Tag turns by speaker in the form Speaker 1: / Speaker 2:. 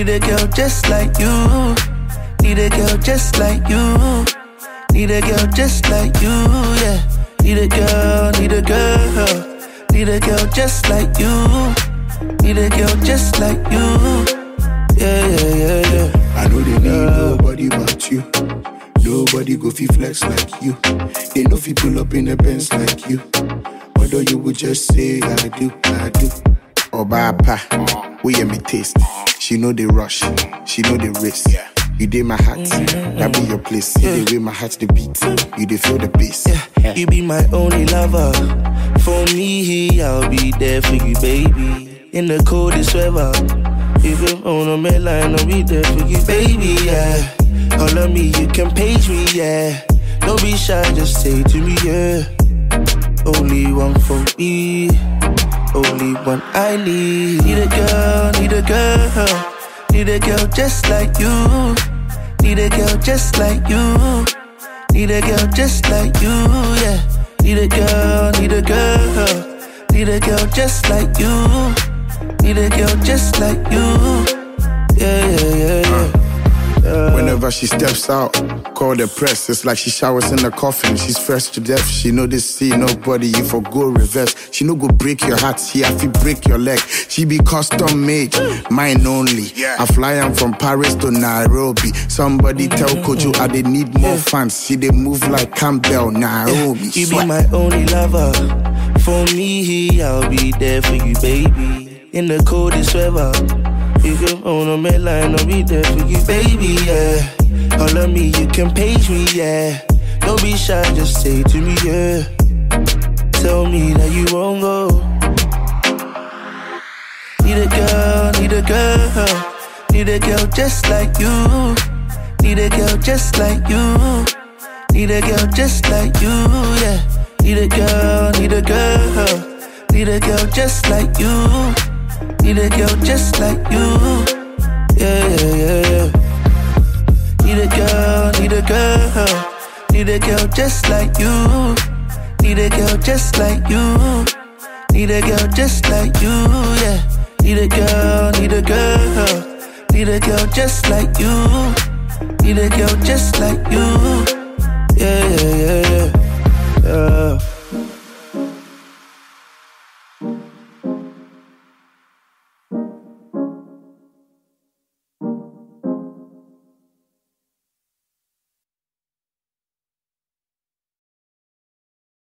Speaker 1: Need a girl just like you. Need a girl just like you. Need a girl just like you, yeah. Need a girl, need a girl. Need a girl just like you. Need a girl just like you. Yeah, yeah, yeah, yeah.
Speaker 2: I know they need nobody but you. Nobody go fi flex like you. They know fi pull up in a Benz like you. Although you would just say I do, I do. Obapa, we hear me taste. She know the rush, she know the risk. You did my heart, mm-hmm. that be your place. You the mm. way my heart the beat, you dey feel the bass.
Speaker 1: Yeah, you be my only lover. For me, I'll be there for you, baby. In the coldest weather. If you're on a midline, I'll be there for you, baby, yeah. All of me, you can page me, yeah. Don't be shy, just say to me, yeah. Only one for me, only one I need. Need a girl, need a girl, need a girl just like you. Need a girl just like you. Need a girl just like you, yeah. Need a girl, need a girl, need a girl just like you. Need a girl just like you,
Speaker 2: She steps out, call the press. It's like she showers in the coffin. She's fresh to death. She know this see nobody. You for go reverse. She no go break your heart. She have to break your leg. She be custom made, mine only. I fly am from Paris to Nairobi. Somebody tell mm-hmm. Kojo I they need more fans. See they move like Campbell Nairobi.
Speaker 1: You be my only lover. For me, I'll be there for you, baby. In the coldest weather. If you're on a midline, I'll be there for you, baby, yeah. All of me, you can page me, yeah. Don't be shy, just say to me, yeah. Tell me that you won't go. Need a girl, need a girl, need a girl just like you. Need a girl just like you. Need a girl just like you, yeah. Need a girl, need a girl, need a girl just like you. Need a girl just like you. Yeah, yeah, yeah, yeah. Just like you. Need a girl just like you. Need a girl just like you, yeah. Need a girl, need a girl. Need a girl just like you. Need a girl just like you.